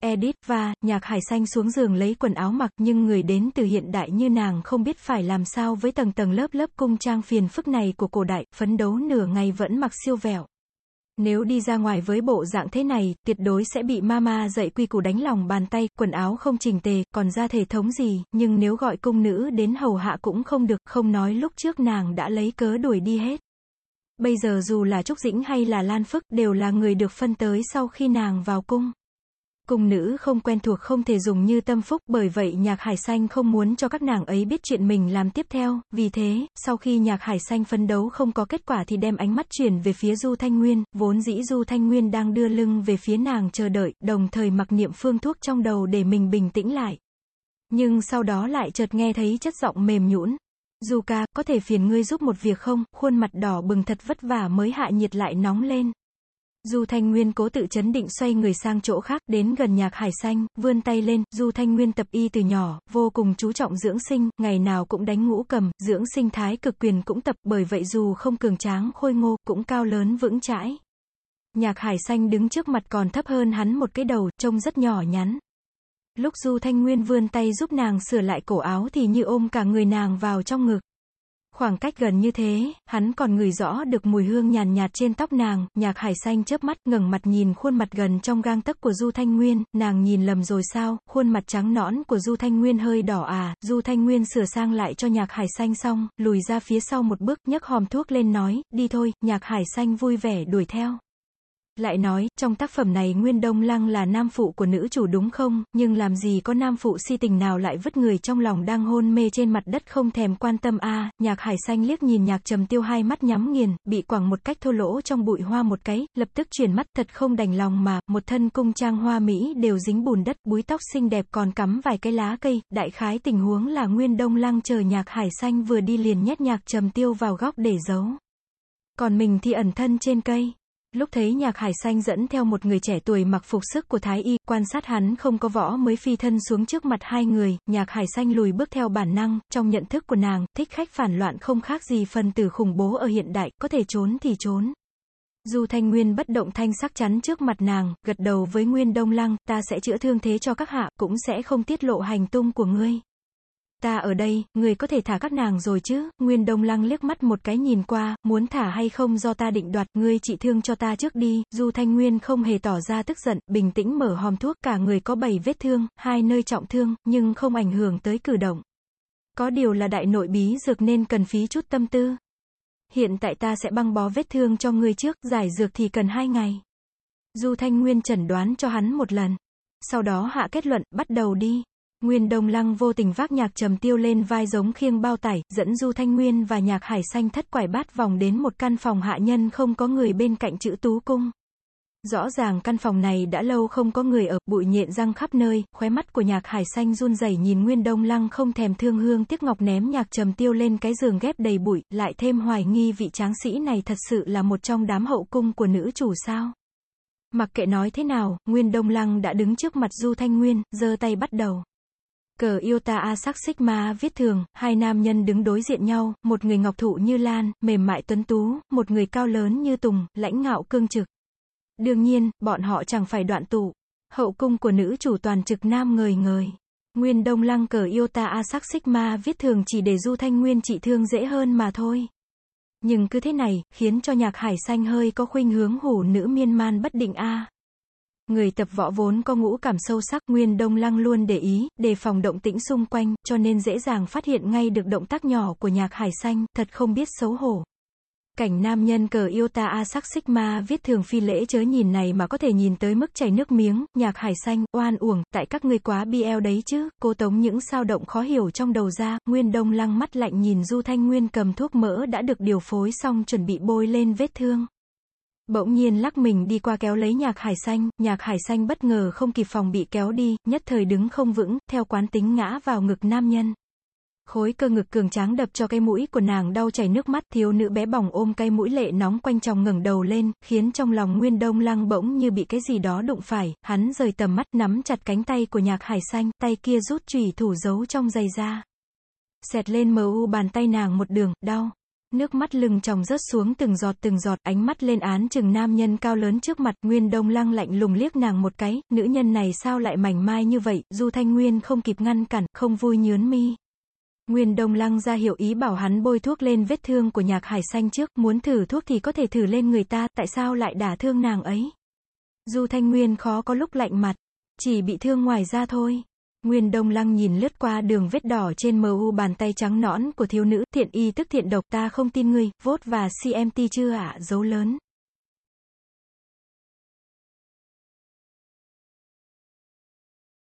Edith và, nhạc hải xanh xuống giường lấy quần áo mặc nhưng người đến từ hiện đại như nàng không biết phải làm sao với tầng tầng lớp lớp cung trang phiền phức này của cổ đại, phấn đấu nửa ngày vẫn mặc siêu vẹo. Nếu đi ra ngoài với bộ dạng thế này, tuyệt đối sẽ bị mama dạy quy củ đánh lòng bàn tay, quần áo không chỉnh tề, còn ra thể thống gì, nhưng nếu gọi cung nữ đến hầu hạ cũng không được, không nói lúc trước nàng đã lấy cớ đuổi đi hết. Bây giờ dù là Trúc Dĩnh hay là Lan Phức đều là người được phân tới sau khi nàng vào cung. Cung nữ không quen thuộc không thể dùng như tâm phúc, bởi vậy nhạc hải xanh không muốn cho các nàng ấy biết chuyện mình làm tiếp theo, vì thế, sau khi nhạc hải xanh phấn đấu không có kết quả thì đem ánh mắt chuyển về phía Du Thanh Nguyên, vốn dĩ Du Thanh Nguyên đang đưa lưng về phía nàng chờ đợi, đồng thời mặc niệm phương thuốc trong đầu để mình bình tĩnh lại. Nhưng sau đó lại chợt nghe thấy chất giọng mềm nhũn. Du ca, có thể phiền ngươi giúp một việc không, khuôn mặt đỏ bừng thật vất vả mới hạ nhiệt lại nóng lên. Du Thanh Nguyên cố tự chấn định xoay người sang chỗ khác, đến gần nhạc hải xanh, vươn tay lên, Du Thanh Nguyên tập y từ nhỏ, vô cùng chú trọng dưỡng sinh, ngày nào cũng đánh ngũ cầm, dưỡng sinh thái cực quyền cũng tập, bởi vậy dù không cường tráng khôi ngô, cũng cao lớn vững chãi. Nhạc hải xanh đứng trước mặt còn thấp hơn hắn một cái đầu, trông rất nhỏ nhắn. Lúc Du Thanh Nguyên vươn tay giúp nàng sửa lại cổ áo thì như ôm cả người nàng vào trong ngực. Khoảng cách gần như thế, hắn còn ngửi rõ được mùi hương nhàn nhạt, trên tóc nàng, nhạc hải xanh chớp mắt, ngẩng mặt nhìn khuôn mặt gần trong gang tấc của Du Thanh Nguyên, nàng nhìn lầm rồi sao, khuôn mặt trắng nõn của Du Thanh Nguyên hơi đỏ à, Du Thanh Nguyên sửa sang lại cho nhạc hải xanh xong, lùi ra phía sau một bước, nhấc hòm thuốc lên nói, đi thôi, nhạc hải xanh vui vẻ đuổi theo. Lại nói, trong tác phẩm này Nguyên Đông Lăng là nam phụ của nữ chủ đúng không, nhưng làm gì có nam phụ si tình nào lại vứt người trong lòng đang hôn mê trên mặt đất không thèm quan tâm a nhạc hải xanh liếc nhìn nhạc trầm tiêu hai mắt nhắm nghiền, bị quẳng một cách thô lỗ trong bụi hoa một cái, lập tức chuyển mắt thật không đành lòng mà, một thân cung trang hoa Mỹ đều dính bùn đất, búi tóc xinh đẹp còn cắm vài cái lá cây, đại khái tình huống là Nguyên Đông Lăng chờ nhạc hải xanh vừa đi liền nhét nhạc trầm tiêu vào góc để giấu. Còn mình thì ẩn thân trên cây. Lúc thấy nhạc hải xanh dẫn theo một người trẻ tuổi mặc phục sức của Thái Y, quan sát hắn không có võ mới phi thân xuống trước mặt hai người, nhạc hải xanh lùi bước theo bản năng, trong nhận thức của nàng, thích khách phản loạn không khác gì phần tử khủng bố ở hiện đại, có thể trốn thì trốn. Du Thanh Nguyên bất động thanh sắc chắn trước mặt nàng, gật đầu với Nguyên Đông Lăng, ta sẽ chữa thương thế cho các hạ, cũng sẽ không tiết lộ hành tung của ngươi. Ta ở đây, người có thể thả các nàng rồi chứ, Nguyên Đông Lăng liếc mắt một cái nhìn qua, muốn thả hay không do ta định đoạt, ngươi trị thương cho ta trước đi, Du Thanh Nguyên không hề tỏ ra tức giận, bình tĩnh mở hòm thuốc, cả người có bảy vết thương, hai nơi trọng thương, nhưng không ảnh hưởng tới cử động. Có điều là đại nội bí dược nên cần phí chút tâm tư. Hiện tại ta sẽ băng bó vết thương cho ngươi trước, giải dược thì cần hai ngày. Du Thanh Nguyên chẩn đoán cho hắn một lần. Sau đó hạ kết luận, bắt đầu đi. Nguyên Đông Lăng vô tình vác nhạc trầm tiêu lên vai giống khiêng bao tải, dẫn Du Thanh Nguyên và nhạc hải xanh thất quải bát vòng đến một căn phòng hạ nhân không có người bên cạnh chữ tú cung. Rõ ràng căn phòng này đã lâu không có người ở, bụi nhện răng khắp nơi, khóe mắt của nhạc hải xanh run rẩy nhìn Nguyên Đông Lăng không thèm thương hương tiếc ngọc ném nhạc trầm tiêu lên cái giường ghép đầy bụi, lại thêm hoài nghi vị tráng sĩ này thật sự là một trong đám hậu cung của nữ chủ sao. Mặc kệ nói thế nào, Nguyên Đông Lăng đã đứng trước mặt Du Thanh Nguyên, giơ tay bắt đầu. Cờ Iota A sắc Sigma viết thường, hai nam nhân đứng đối diện nhau, một người ngọc thụ như lan, mềm mại tuấn tú, một người cao lớn như tùng, lãnh ngạo cương trực. Đương nhiên, bọn họ chẳng phải đoạn tụ. Hậu cung của nữ chủ toàn trực nam ngời ngời. Nguyên Đông Lăng cờ Iota A sắc Sigma viết thường chỉ để Du Thanh Nguyên trị thương dễ hơn mà thôi. Nhưng cứ thế này, khiến cho nhạc hải xanh hơi có khuynh hướng hủ nữ miên man bất định A. Người tập võ vốn có ngũ cảm sâu sắc, Nguyên Đông Lăng luôn để ý, đề phòng động tĩnh xung quanh, cho nên dễ dàng phát hiện ngay được động tác nhỏ của nhạc hải xanh, thật không biết xấu hổ. Cảnh nam nhân cờ yêu ta A sắc xích ma viết thường phi lễ chớ nhìn này mà có thể nhìn tới mức chảy nước miếng, nhạc hải xanh, oan uổng, tại các ngươi quá BL đấy chứ, cô tống những sao động khó hiểu trong đầu ra, Nguyên Đông Lăng mắt lạnh nhìn Du Thanh Nguyên cầm thuốc mỡ đã được điều phối xong chuẩn bị bôi lên vết thương. Bỗng nhiên lắc mình đi qua kéo lấy nhạc hải xanh, nhạc hải xanh bất ngờ không kịp phòng bị kéo đi, nhất thời đứng không vững, theo quán tính ngã vào ngực nam nhân. Khối cơ ngực cường tráng đập cho cái mũi của nàng đau chảy nước mắt, thiếu nữ bé bỏng ôm cây mũi lệ nóng quanh trong ngẩng đầu lên, khiến trong lòng Nguyên Đông Lăng bỗng như bị cái gì đó đụng phải, hắn rời tầm mắt nắm chặt cánh tay của nhạc hải xanh, tay kia rút chùy thủ giấu trong giày ra. Xẹt lên mờ u bàn tay nàng một đường, đau. Nước mắt lưng tròng rớt xuống từng giọt từng giọt, ánh mắt lên án chừng nam nhân cao lớn trước mặt, Nguyên Đông Lăng lạnh lùng liếc nàng một cái, nữ nhân này sao lại mảnh mai như vậy, Du Thanh Nguyên không kịp ngăn cản, không vui nhướn mi. Nguyên Đông Lăng ra hiệu ý bảo hắn bôi thuốc lên vết thương của nhạc hải xanh trước, muốn thử thuốc thì có thể thử lên người ta, tại sao lại đả thương nàng ấy. Du Thanh Nguyên khó có lúc lạnh mặt, chỉ bị thương ngoài da thôi. Nguyên Đông Lăng nhìn lướt qua đường vết đỏ trên mờ u bàn tay trắng nõn của thiếu nữ, thiện y tức thiện độc ta không tin ngươi, vốt và CMT chưa ạ, dấu lớn.